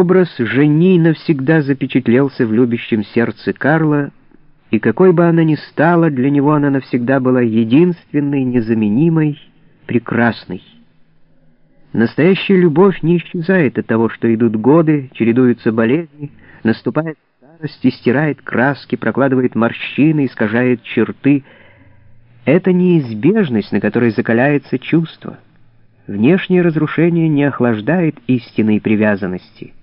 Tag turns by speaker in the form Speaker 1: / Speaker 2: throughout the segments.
Speaker 1: Образ жени навсегда запечатлелся в любящем сердце Карла, и какой бы она ни стала, для него она навсегда была единственной, незаменимой, прекрасной. Настоящая любовь не исчезает от того, что идут годы, чередуются болезни, наступает старость и стирает краски, прокладывает морщины, искажает черты. Это неизбежность, на которой закаляется чувство. Внешнее разрушение не охлаждает истинной привязанности.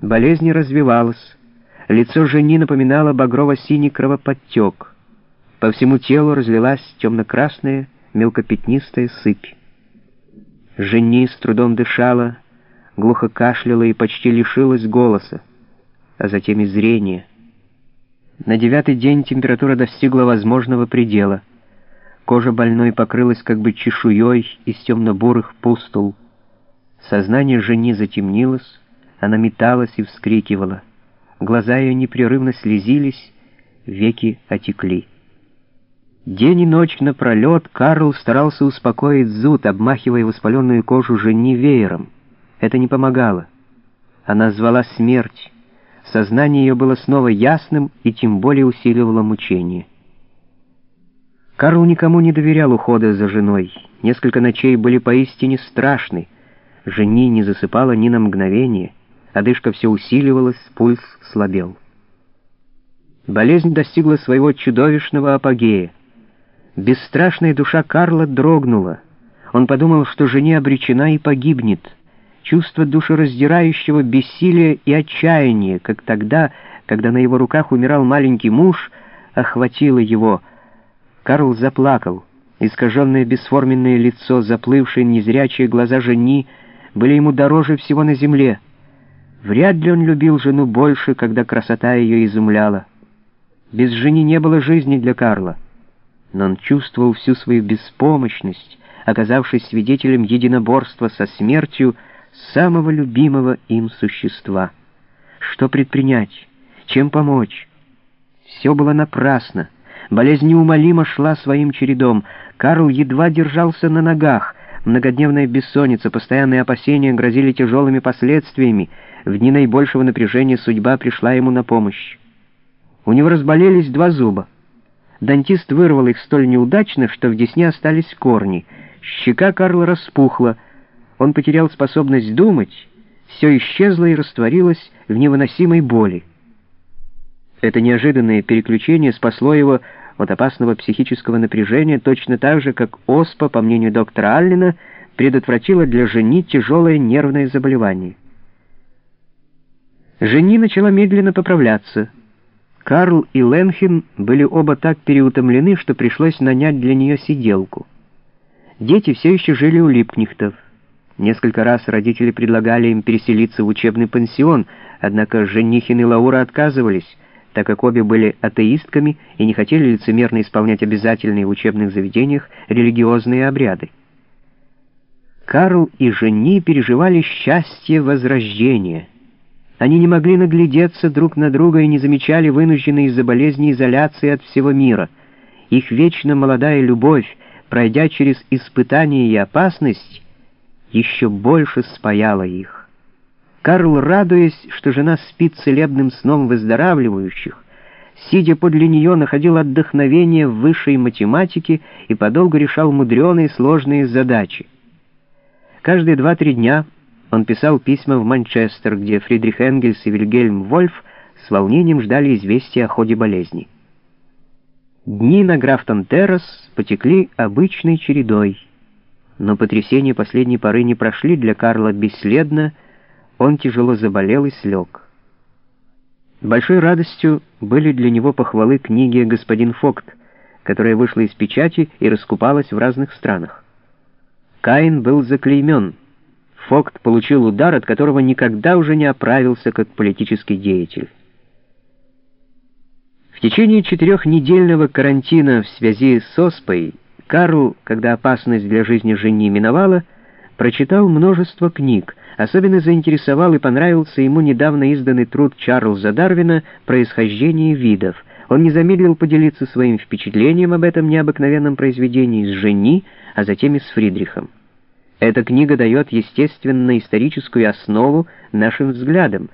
Speaker 1: Болезнь развивалась. Лицо жени напоминало багрово-синий кровоподтек. По всему телу разлилась темно-красная, мелкопятнистая сыпь. Жени с трудом дышала, глухо кашляла и почти лишилась голоса, а затем и зрения. На девятый день температура достигла возможного предела. Кожа больной покрылась как бы чешуей из темно-бурых пустул. Сознание жени затемнилось, она металась и вскрикивала. Глаза ее непрерывно слезились, веки отекли. День и ночь напролет Карл старался успокоить зуд, обмахивая воспаленную кожу жени веером. Это не помогало. Она звала смерть. Сознание ее было снова ясным и тем более усиливало мучение. Карл никому не доверял ухода за женой. Несколько ночей были поистине страшны. Жени не засыпала ни на мгновение. Одышка все усиливалась, пульс слабел. Болезнь достигла своего чудовищного апогея. Бесстрашная душа Карла дрогнула. Он подумал, что жене обречена и погибнет. Чувство душераздирающего бессилия и отчаяния, как тогда, когда на его руках умирал маленький муж, охватило его. Карл заплакал. Искаженное бесформенное лицо, заплывшие незрячие глаза жени были ему дороже всего на земле. Вряд ли он любил жену больше, когда красота ее изумляла. Без жени не было жизни для Карла но он чувствовал всю свою беспомощность, оказавшись свидетелем единоборства со смертью самого любимого им существа. Что предпринять? Чем помочь? Все было напрасно. Болезнь неумолимо шла своим чередом. Карл едва держался на ногах. Многодневная бессонница, постоянные опасения грозили тяжелыми последствиями. В дни наибольшего напряжения судьба пришла ему на помощь. У него разболелись два зуба. Дантист вырвал их столь неудачно, что в десне остались корни. Щека Карла распухла. Он потерял способность думать. Все исчезло и растворилось в невыносимой боли. Это неожиданное переключение спасло его от опасного психического напряжения точно так же, как оспа, по мнению доктора Аллена, предотвратила для жени тяжелое нервное заболевание. Жени начала медленно поправляться — Карл и Ленхен были оба так переутомлены, что пришлось нанять для нее сиделку. Дети все еще жили у Липкнихтов. Несколько раз родители предлагали им переселиться в учебный пансион, однако Женихин и Лаура отказывались, так как обе были атеистками и не хотели лицемерно исполнять обязательные в учебных заведениях религиозные обряды. Карл и Жени переживали счастье возрождения — они не могли наглядеться друг на друга и не замечали вынужденной из-за болезни изоляции от всего мира. Их вечно молодая любовь, пройдя через испытания и опасность, еще больше спаяла их. Карл, радуясь, что жена спит целебным сном выздоравливающих, сидя подле нее, находил отдохновение в высшей математике и подолгу решал мудреные сложные задачи. Каждые два-три дня он писал письма в Манчестер, где Фридрих Энгельс и Вильгельм Вольф с волнением ждали известия о ходе болезни. Дни на Графтон-Террас потекли обычной чередой, но потрясения последней поры не прошли для Карла бесследно, он тяжело заболел и слег. Большой радостью были для него похвалы книги «Господин Фокт», которая вышла из печати и раскупалась в разных странах. Каин был заклеймен — Фокт получил удар, от которого никогда уже не оправился как политический деятель. В течение четырехнедельного карантина в связи с оспой Карл, когда опасность для жизни жени миновала, прочитал множество книг. Особенно заинтересовал и понравился ему недавно изданный труд Чарльза Дарвина «Происхождение видов». Он не замедлил поделиться своим впечатлением об этом необыкновенном произведении с жени, а затем и с Фридрихом. Эта книга дает естественно-историческую основу нашим взглядам,